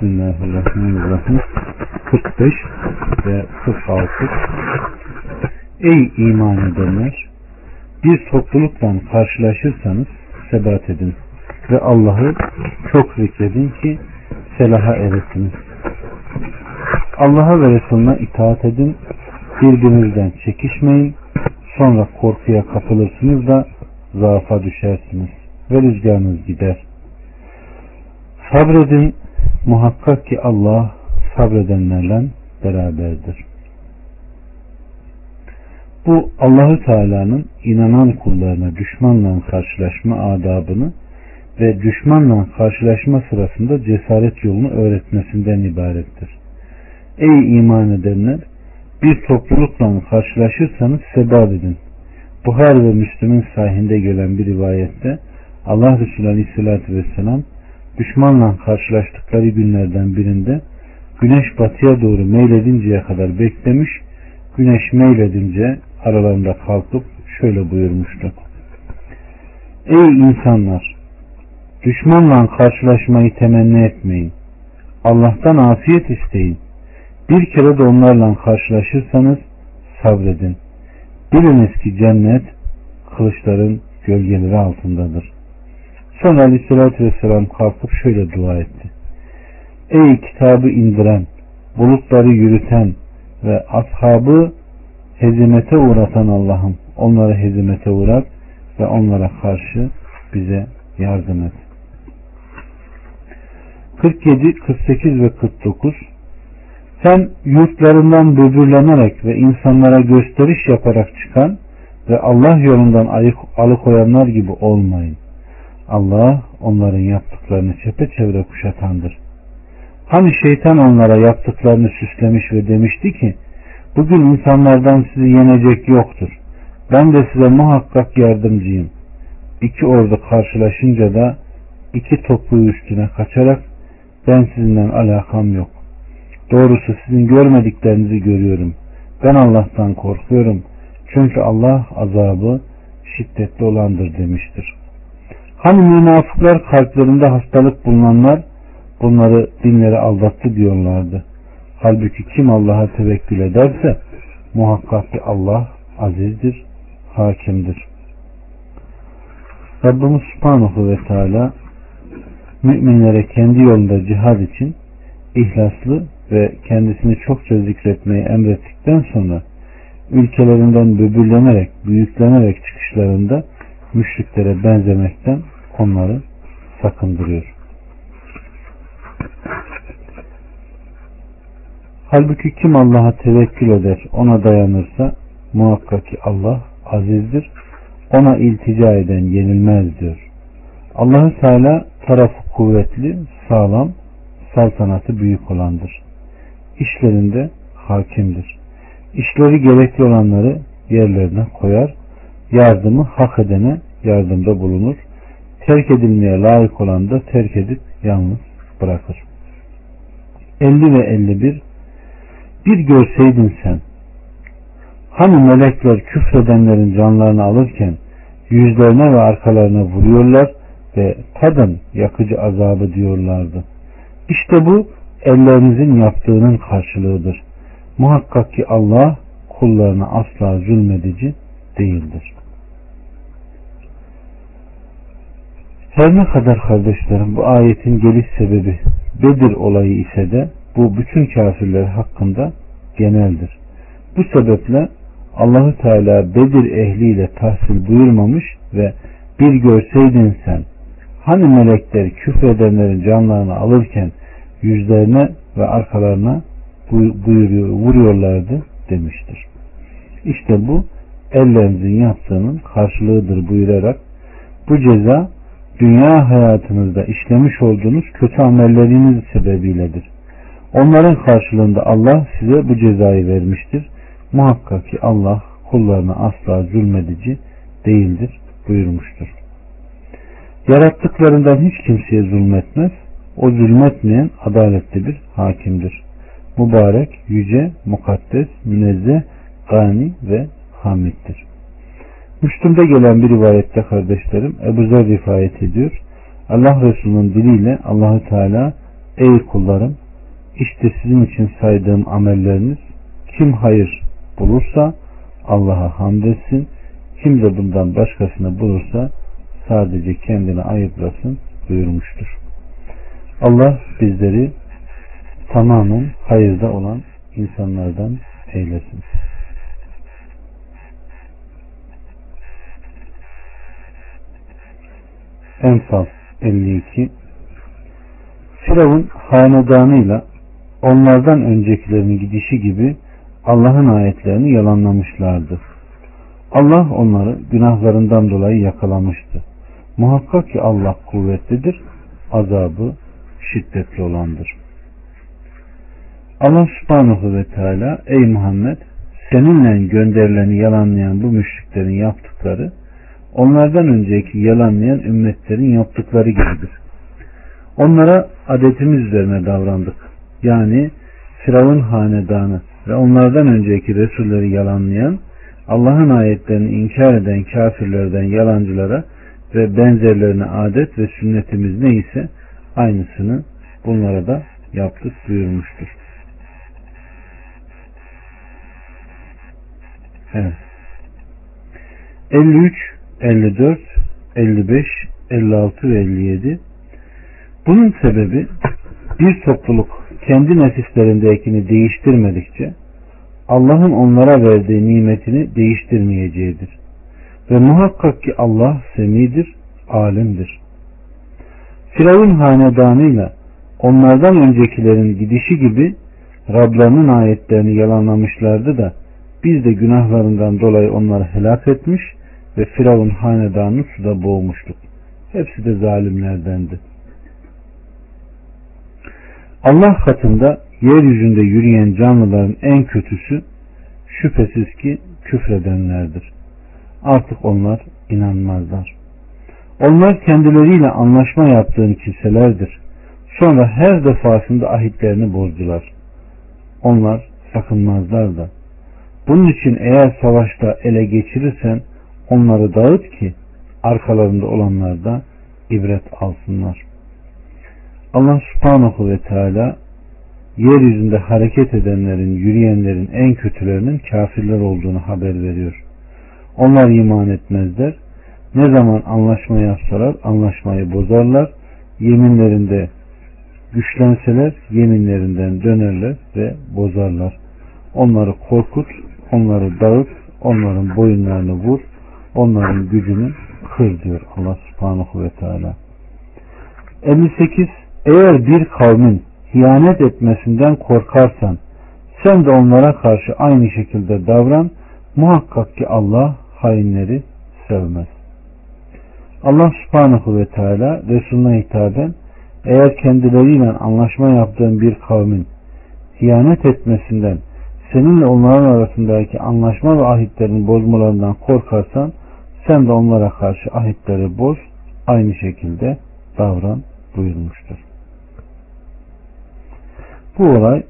Bismillahirrahmanirrahim 45 ve 46 Ey iman edenler bir toplulukla karşılaşırsanız sebat edin ve Allah'ı çok zikredin ki selaha eresiniz. Allah'a ve Resulüne itaat edin, birbirinizden çekişmeyin, sonra korkuya kapılırsınız da zaafa düşersiniz ve rüzgarınız gider. Sabredin, muhakkak ki Allah sabredenlerle beraberdir. Bu Allahü Teala'nın inanan kullarına düşmanla karşılaşma adabını ve düşmanla karşılaşma sırasında cesaret yolunu öğretmesinden ibarettir. Ey iman edenler! Bir toplulukla karşılaşırsanız sebat edin. Buhar ve Müslüm'ün sahinde gelen bir rivayette Allah Resulü Aleyhisselatü Vesselam düşmanla karşılaştıkları günlerden birinde güneş batıya doğru meyledinceye kadar beklemiş, güneş meyledince aralarında kalkıp şöyle buyurmuştu. Ey insanlar! Düşmanla karşılaşmayı temenni etmeyin. Allah'tan afiyet isteyin. Bir kere de onlarla karşılaşırsanız sabredin. Biliniz ki cennet kılıçların gölgeleri altındadır. Sonra aleyhissalatü vesselam kalkıp şöyle dua etti. Ey kitabı indiren, bulutları yürüten ve ashabı hezimete uğratan Allah'ım onları hezimete uğrat ve onlara karşı bize yardım et. 47, 48 ve 49 Sen yurtlarından böbürlenerek ve insanlara gösteriş yaparak çıkan ve Allah yolundan alıkoyanlar gibi olmayın. Allah onların yaptıklarını çepeçevre kuşatandır. Hani şeytan onlara yaptıklarını süslemiş ve demişti ki bugün insanlardan sizi yenecek yoktur. Ben de size muhakkak yardımcıyım. İki ordu karşılaşınca da iki topuğu üstüne kaçarak ben sizinle alakam yok. Doğrusu sizin görmediklerinizi görüyorum. Ben Allah'tan korkuyorum. Çünkü Allah azabı şiddetli olandır demiştir. Hani münafıklar kalplerinde hastalık bulunanlar bunları dinleri aldattı diyorlardı. Halbuki kim Allah'a tevekkül ederse muhakkak ki Allah azizdir, hakimdir. Rabbimiz Subhanahu ve Teala müminlere kendi yolunda cihad için ihlaslı ve kendisini çokça zikretmeyi emrettikten sonra ülkelerinden böbürlenerek, büyüklenerek çıkışlarında müşriklere benzemekten onları sakındırıyor. Halbuki kim Allah'a tevekkül eder, ona dayanırsa muhakkak ki Allah azizdir, ona iltica eden yenilmez diyor. Allahü Teala tarafı kuvvetli, sağlam, saltanatı büyük olandır. İşlerinde hakimdir. İşleri gerekli olanları yerlerine koyar, yardımı hak edene yardımda bulunur. Terk edilmeye layık olan da terk edip yalnız bırakır. 50 ve 51 Bir görseydin sen hani melekler küfredenlerin canlarını alırken yüzlerine ve arkalarına vuruyorlar ve tadın yakıcı azabı diyorlardı. İşte bu ellerinizin yaptığının karşılığıdır. Muhakkak ki Allah kullarına asla zulmedici değildir. Her ne kadar kardeşlerim bu ayetin geliş sebebi Bedir olayı ise de bu bütün kafirler hakkında geneldir. Bu sebeple Allahü Teala Bedir ehliyle tahsil buyurmamış ve bir görseydin sen hani melekler küfredenlerin canlarını alırken yüzlerine ve arkalarına buyuruyor, vuruyorlardı demiştir. İşte bu ellerinizin yaptığının karşılığıdır buyurarak bu ceza dünya hayatınızda işlemiş olduğunuz kötü amelleriniz sebebiyledir. Onların karşılığında Allah size bu cezayı vermiştir. Muhakkak ki Allah kullarına asla zulmedici değildir buyurmuştur. Yarattıklarından hiç kimseye zulmetmez. O zulmetmeyen adaletli bir hakimdir. Mübarek, yüce, mukaddes, münezzeh, gani ve hamiddir. Müslüm'de gelen bir rivayette kardeşlerim Ebu Zer rivayet ediyor. Allah Resulü'nün diliyle Allahü Teala ey kullarım işte sizin için saydığım amelleriniz kim hayır bulursa Allah'a hamd etsin. Kim de bundan başkasını bulursa sadece kendini ayıplasın buyurmuştur. Allah bizleri tamamen hayırda olan insanlardan eylesin. Enfal 52 Firavun hanedanıyla onlardan öncekilerin gidişi gibi Allah'ın ayetlerini yalanlamışlardı. Allah onları günahlarından dolayı yakalamıştı. Muhakkak ki Allah kuvvetlidir, azabı şiddetli olandır. Allah subhanahu ve teala ey Muhammed seninle gönderileni yalanlayan bu müşriklerin yaptıkları onlardan önceki yalanlayan ümmetlerin yaptıkları gibidir. Onlara adetimiz üzerine davrandık. Yani Firavun hanedanı ve onlardan önceki Resulleri yalanlayan, Allah'ın ayetlerini inkar eden kafirlerden yalancılara ve benzerlerine adet ve sünnetimiz neyse aynısını bunlara da yaptık buyurmuştur. Evet. 53, 54, 55, 56 ve 57 Bunun sebebi bir topluluk kendi nefislerindekini değiştirmedikçe Allah'ın onlara verdiği nimetini değiştirmeyeceğidir. Ve muhakkak ki Allah semidir, alimdir. Firavun hanedanıyla onlardan öncekilerin gidişi gibi Rablarının ayetlerini yalanlamışlardı da biz de günahlarından dolayı onları helak etmiş ve Firavun hanedanını suda boğmuştuk. Hepsi de zalimlerdendi. Allah katında yeryüzünde yürüyen canlıların en kötüsü şüphesiz ki küfredenlerdir. Artık onlar inanmazlar. Onlar kendileriyle anlaşma yaptığın kimselerdir. Sonra her defasında ahitlerini bozdular. Onlar sakınmazlar da. Bunun için eğer savaşta ele geçirirsen onları dağıt ki arkalarında olanlar da ibret alsınlar. Allah subhanahu ve teala yeryüzünde hareket edenlerin, yürüyenlerin en kötülerinin kafirler olduğunu haber veriyor. Onlar iman etmezler. Ne zaman anlaşma yapsalar anlaşmayı bozarlar. Yeminlerinde güçlenseler yeminlerinden dönerler ve bozarlar. Onları korkut, onları dağıt, onların boyunlarını vur, onların gücünü kır diyor Allah subhanahu ve teala. 58 Eğer bir kavmin hiyanet etmesinden korkarsan sen de onlara karşı aynı şekilde davran. Muhakkak ki Allah hainleri sevmez. Allah subhanahu ve teala Resulüne hitaben eğer kendileriyle anlaşma yaptığın bir kavmin hiyanet etmesinden seninle onların arasındaki anlaşma ve ahitlerin bozmalarından korkarsan sen de onlara karşı ahitleri boz aynı şekilde davran buyurmuştur. Bu olay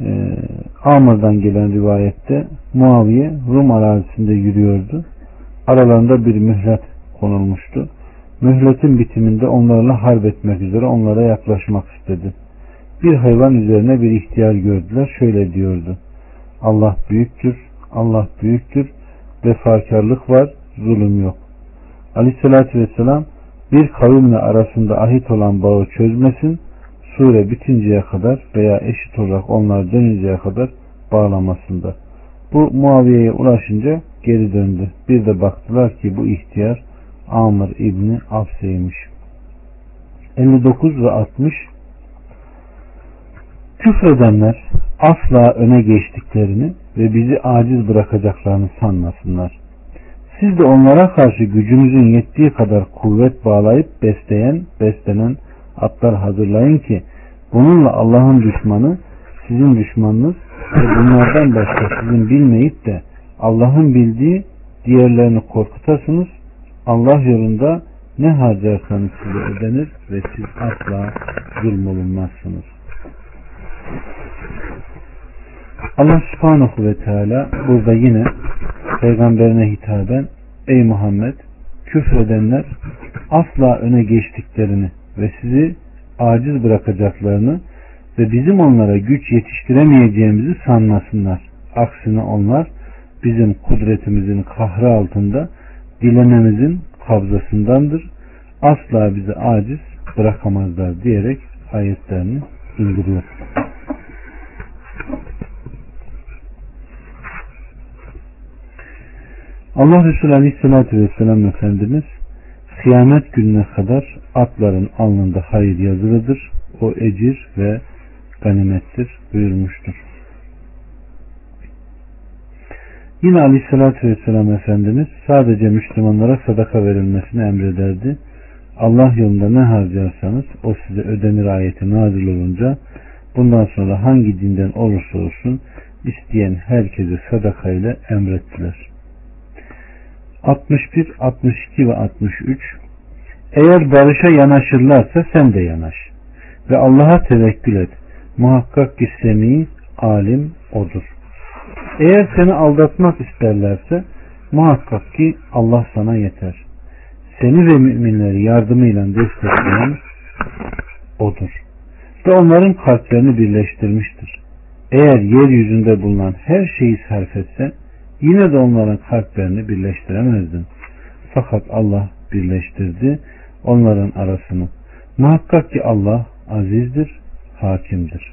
e, Amr'dan gelen rivayette Muaviye Rum arazisinde yürüyordu. Aralarında bir mühlet konulmuştu. Mühletin bitiminde onlarla harp etmek üzere onlara yaklaşmak istedi. Bir hayvan üzerine bir ihtiyar gördüler. Şöyle diyordu. Allah büyüktür, Allah büyüktür, vefakarlık var, zulüm yok. Aleyhissalatü vesselam bir kavimle arasında ahit olan bağı çözmesin, sure bitinceye kadar veya eşit olarak onlar dönünceye kadar bağlamasında. Bu Muaviye'ye ulaşınca geri döndü. Bir de baktılar ki bu ihtiyar Amr İbni Afse'ymiş. 59 ve 60 Küfredenler asla öne geçtiklerini ve bizi aciz bırakacaklarını sanmasınlar. Siz de onlara karşı gücünüzün yettiği kadar kuvvet bağlayıp besleyen, beslenen atlar hazırlayın ki bununla Allah'ın düşmanı sizin düşmanınız ve bunlardan başka sizin bilmeyip de Allah'ın bildiği diğerlerini korkutasınız. Allah yolunda ne harcarsanız size ödenir ve siz asla zulmolunmazsınız. Allah subhanahu ve teala burada yine peygamberine hitaben ey Muhammed küfredenler asla öne geçtiklerini ve sizi aciz bırakacaklarını ve bizim onlara güç yetiştiremeyeceğimizi sanmasınlar. Aksine onlar bizim kudretimizin kahrı altında dilememizin kabzasındandır. Asla bizi aciz bırakamazlar diyerek ayetlerini indiriyor. Allah Resulü Aleyhisselatü Vesselam Efendimiz kıyamet gününe kadar atların alnında hayır yazılıdır. O ecir ve ganimettir buyurmuştur. Yine Aleyhisselatü Vesselam Efendimiz sadece Müslümanlara sadaka verilmesini emrederdi. Allah yolunda ne harcarsanız o size ödenir ayeti nazil olunca bundan sonra hangi dinden olursa olsun isteyen herkese sadaka ile emrettiler. 61, 62 ve 63 Eğer barışa yanaşırlarsa sen de yanaş ve Allah'a tevekkül et. Muhakkak ki semi, alim odur. Eğer seni aldatmak isterlerse muhakkak ki Allah sana yeter. Seni ve müminleri yardımıyla destekleyen odur. Ve onların kalplerini birleştirmiştir. Eğer yeryüzünde bulunan her şeyi sarf etse Yine de onların kalplerini birleştiremezdin. Fakat Allah birleştirdi onların arasını. Muhakkak ki Allah azizdir, hakimdir.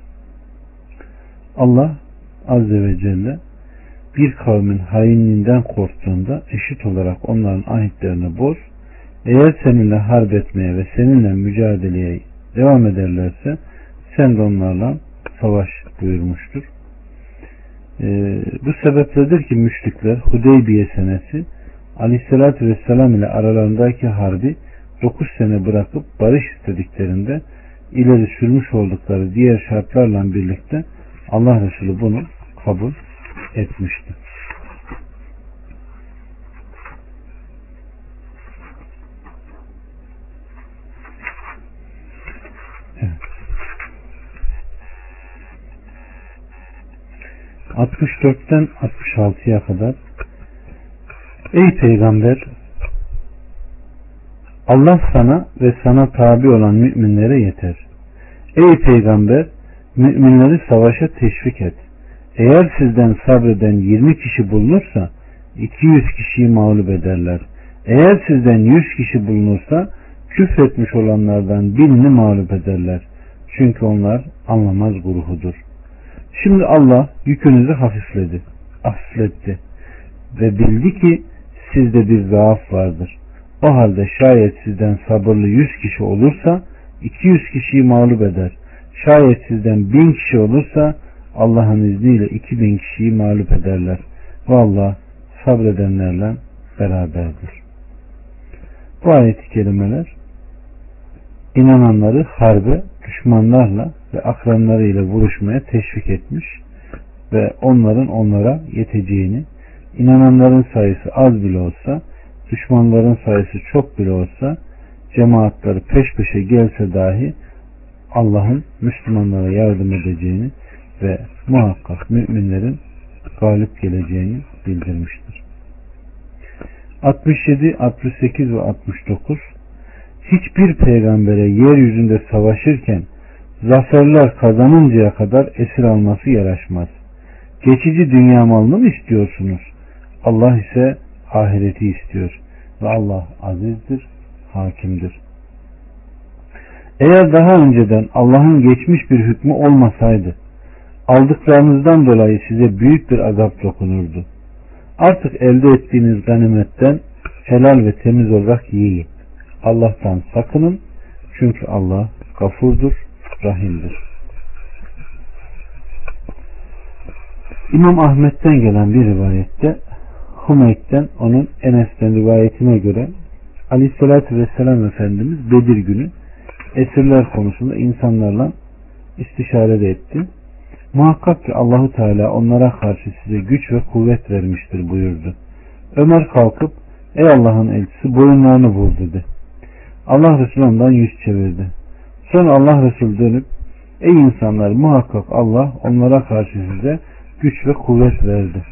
Allah Azze ve Celle bir kavmin hainliğinden korktuğunda eşit olarak onların ahitlerini boz. Eğer seninle harp etmeye ve seninle mücadeleye devam ederlerse sen de onlarla savaş buyurmuştur. E, bu sebepledir ki müşrikler Hudeybiye senesi Aleyhisselatü Vesselam ile aralarındaki harbi 9 sene bırakıp barış istediklerinde ileri sürmüş oldukları diğer şartlarla birlikte Allah Resulü bunu kabul etmişti. 64'ten 66'ya kadar Ey peygamber Allah sana ve sana tabi olan müminlere yeter. Ey peygamber müminleri savaşa teşvik et. Eğer sizden sabreden 20 kişi bulunursa 200 kişiyi mağlup ederler. Eğer sizden 100 kişi bulunursa küfretmiş olanlardan birini mağlup ederler. Çünkü onlar anlamaz gruhudur. Şimdi Allah yükünüzü hafifledi, affetti ve bildi ki sizde bir zaaf vardır. O halde şayet sizden sabırlı yüz kişi olursa 200 kişiyi mağlup eder. Şayet sizden bin kişi olursa Allah'ın izniyle 2000 kişiyi mağlup ederler. Ve Allah sabredenlerle beraberdir. Bu ayet-i kerimeler inananları harbe düşmanlarla ve akranlarıyla vuruşmaya teşvik etmiş ve onların onlara yeteceğini, inananların sayısı az bile olsa, düşmanların sayısı çok bile olsa, cemaatleri peş peşe gelse dahi Allah'ın Müslümanlara yardım edeceğini ve muhakkak müminlerin galip geleceğini bildirmiştir. 67, 68 ve 69 hiçbir peygambere yeryüzünde savaşırken zaferler kazanıncaya kadar esir alması yaraşmaz. Geçici dünya malını mı istiyorsunuz? Allah ise ahireti istiyor. Ve Allah azizdir, hakimdir. Eğer daha önceden Allah'ın geçmiş bir hükmü olmasaydı, aldıklarınızdan dolayı size büyük bir azap dokunurdu. Artık elde ettiğiniz ganimetten helal ve temiz olarak yiyin. Allah'tan sakının. Çünkü Allah gafurdur, rahimdir. İmam Ahmet'ten gelen bir rivayette Humeyd'den onun Enes'ten rivayetine göre Aleyhisselatü Vesselam Efendimiz Bedir günü esirler konusunda insanlarla istişare de etti. Muhakkak ki Allahu Teala onlara karşı size güç ve kuvvet vermiştir buyurdu. Ömer kalkıp ey Allah'ın elçisi boyunlarını vur dedi. Allah Resulü ondan yüz çevirdi. Sonra Allah Resulü dönüp ey insanlar muhakkak Allah onlara karşı size güç ve kuvvet verdi.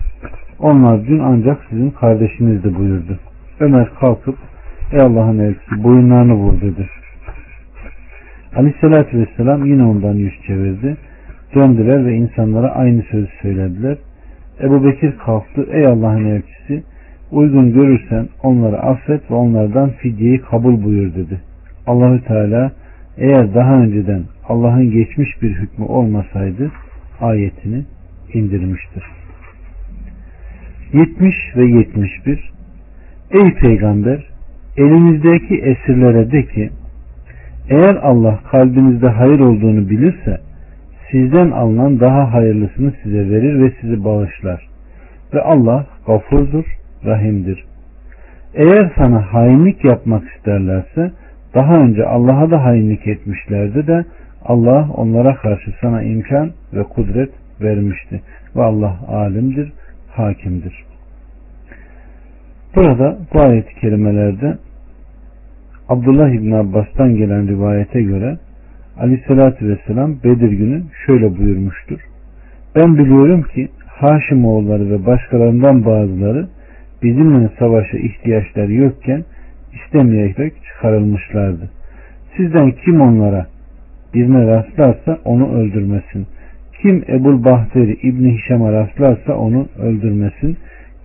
Onlar dün ancak sizin kardeşinizdi buyurdu. Ömer kalkıp ey Allah'ın elçisi boyunlarını vur dedi. Aleyhissalatü vesselam yine ondan yüz çevirdi. Döndüler ve insanlara aynı sözü söylediler. Ebu Bekir kalktı. Ey Allah'ın elçisi uygun görürsen onları affet ve onlardan fidyeyi kabul buyur dedi. Allahü Teala eğer daha önceden Allah'ın geçmiş bir hükmü olmasaydı ayetini indirmiştir. 70 ve 71 Ey Peygamber elinizdeki esirlere de ki eğer Allah kalbinizde hayır olduğunu bilirse sizden alınan daha hayırlısını size verir ve sizi bağışlar. Ve Allah gafurdur, rahimdir. Eğer sana hainlik yapmak isterlerse daha önce Allah'a da hainlik etmişlerdi de Allah onlara karşı sana imkan ve kudret vermişti. Ve Allah alimdir, hakimdir. Burada bu ayet-i kerimelerde Abdullah İbn Abbas'tan gelen rivayete göre Aleyhisselatü Vesselam Bedir günü şöyle buyurmuştur. Ben biliyorum ki Haşim oğulları ve başkalarından bazıları bizimle savaşa ihtiyaçları yokken istemeyerek çıkarılmışlardı. Sizden kim onlara birine rastlarsa onu öldürmesin. Kim Ebul Bahteri İbni Hişam'a rastlarsa onu öldürmesin.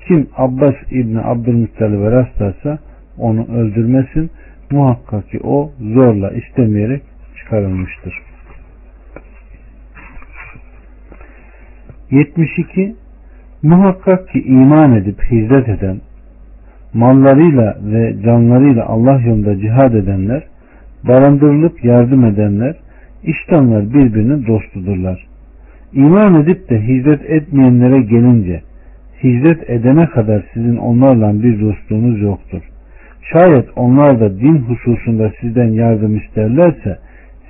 Kim Abbas İbni Abdülmuttalib'e rastlarsa onu öldürmesin. Muhakkak ki o zorla istemeyerek çıkarılmıştır. 72 Muhakkak ki iman edip hizmet eden, mallarıyla ve canlarıyla Allah yolunda cihad edenler, barındırılıp yardım edenler, işte onlar birbirinin dostudurlar. İman edip de hizmet etmeyenlere gelince, hizmet edene kadar sizin onlarla bir dostluğunuz yoktur. Şayet onlar da din hususunda sizden yardım isterlerse,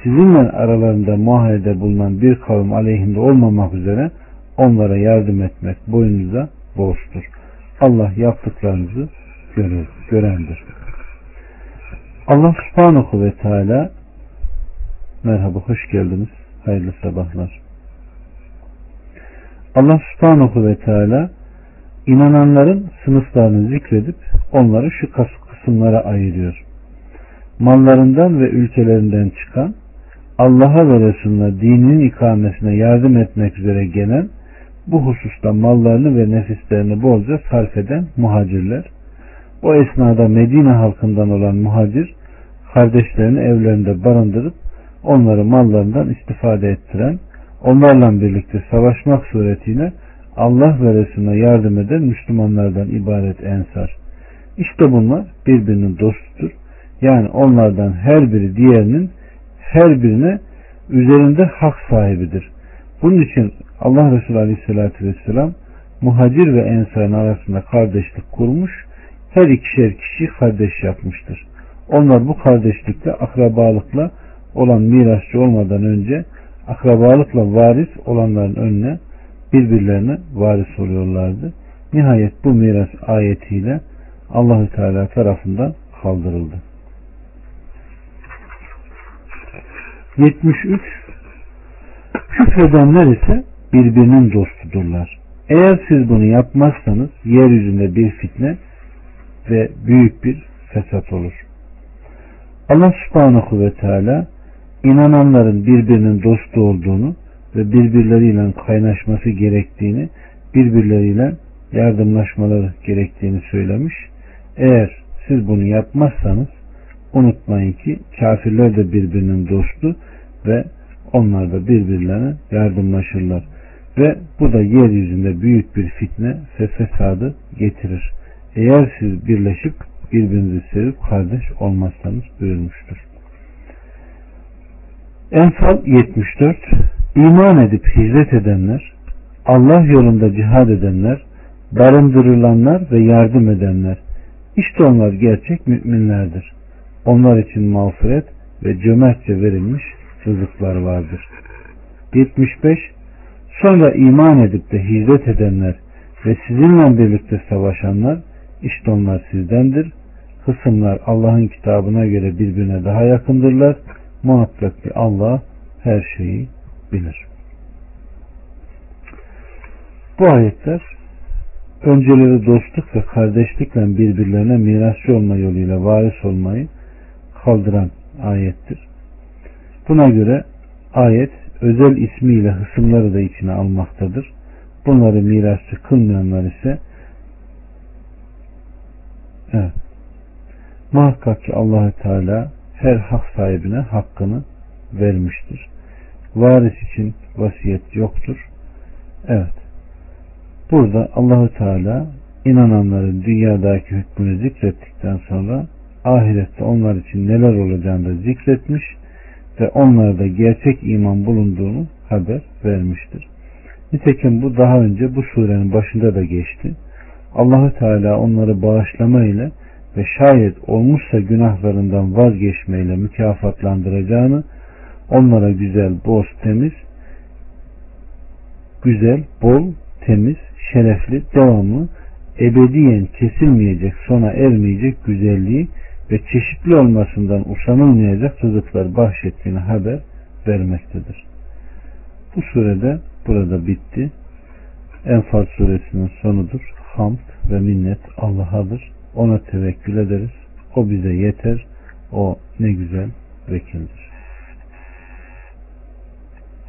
sizinle aralarında muahede bulunan bir kavim aleyhinde olmamak üzere onlara yardım etmek boyunuza borçtur. Allah yaptıklarınızı görür, görendir. Allah subhanahu ve teala merhaba hoş geldiniz. Hayırlı sabahlar. Allah subhanahu ve teala inananların sınıflarını zikredip onları şu kısımlara ayırıyor. Mallarından ve ülkelerinden çıkan Allah'a ve Resulüne dininin ikamesine yardım etmek üzere gelen bu hususta mallarını ve nefislerini bolca sarf eden muhacirler. O esnada Medine halkından olan muhacir kardeşlerini evlerinde barındırıp onları mallarından istifade ettiren, onlarla birlikte savaşmak suretiyle Allah ve Resulüne yardım eden Müslümanlardan ibaret ensar. İşte bunlar birbirinin dostudur. Yani onlardan her biri diğerinin her birine üzerinde hak sahibidir. Bunun için Allah Resulü Aleyhisselatü Vesselam muhacir ve ensarın arasında kardeşlik kurmuş, her ikişer kişi kardeş yapmıştır. Onlar bu kardeşlikle, akrabalıkla olan mirasçı olmadan önce akrabalıkla varis olanların önüne birbirlerine varis oluyorlardı. Nihayet bu miras ayetiyle Allahü Teala tarafından kaldırıldı. 73 Küfredenler ise birbirinin dostudurlar. Eğer siz bunu yapmazsanız yeryüzünde bir fitne ve büyük bir fesat olur. Allah subhanahu ve teala inananların birbirinin dostu olduğunu ve birbirleriyle kaynaşması gerektiğini, birbirleriyle yardımlaşmaları gerektiğini söylemiş. Eğer siz bunu yapmazsanız unutmayın ki kafirler de birbirinin dostu ve onlar da birbirlerine yardımlaşırlar. Ve bu da yeryüzünde büyük bir fitne ve fesadı getirir. Eğer siz birleşip birbirinizi sevip kardeş olmazsanız buyurmuştur. Enfal 74 İman edip hizmet edenler, Allah yolunda cihad edenler, barındırılanlar ve yardım edenler, işte onlar gerçek müminlerdir. Onlar için mağfiret ve cömertçe verilmiş rızıklar vardır. 75 Sonra iman edip de hizmet edenler ve sizinle birlikte savaşanlar işte onlar sizdendir. Kısımlar Allah'ın kitabına göre birbirine daha yakındırlar. Muhakkak ki Allah her şeyi bilir. Bu ayetler önceleri dostluk ve kardeşlikle birbirlerine mirasçı olma yoluyla varis olmayı kaldıran ayettir. Buna göre ayet özel ismiyle hısımları da içine almaktadır. Bunları mirasçı kılmayanlar ise evet, muhakkak ki allah Teala her hak sahibine hakkını vermiştir. Varis için vasiyet yoktur. Evet. Burada Allahu Teala inananların dünyadaki hükmünü zikrettikten sonra ahirette onlar için neler olacağını da zikretmiş ve onlarda gerçek iman bulunduğunu haber vermiştir. Nitekim bu daha önce bu surenin başında da geçti. Allahu Teala onları bağışlama ile ve şayet olmuşsa günahlarından vazgeçmeyle mükafatlandıracağını onlara güzel, boz, temiz, güzel, bol, temiz, şerefli, devamlı, ebediyen kesilmeyecek, sona ermeyecek güzelliği ve çeşitli olmasından usanılmayacak rızıklar bahşettiğini haber vermektedir. Bu surede burada bitti. Enfal suresinin sonudur. Hamd ve minnet Allah'adır. Ona tevekkül ederiz. O bize yeter. O ne güzel vekildir.